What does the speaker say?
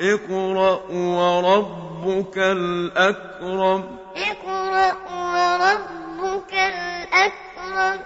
اقْرَأْ وَرَبُّكَ الْأَكْرَمُ. اقْرَأْ وَرَبُّكَ الْأَكْرَمُ.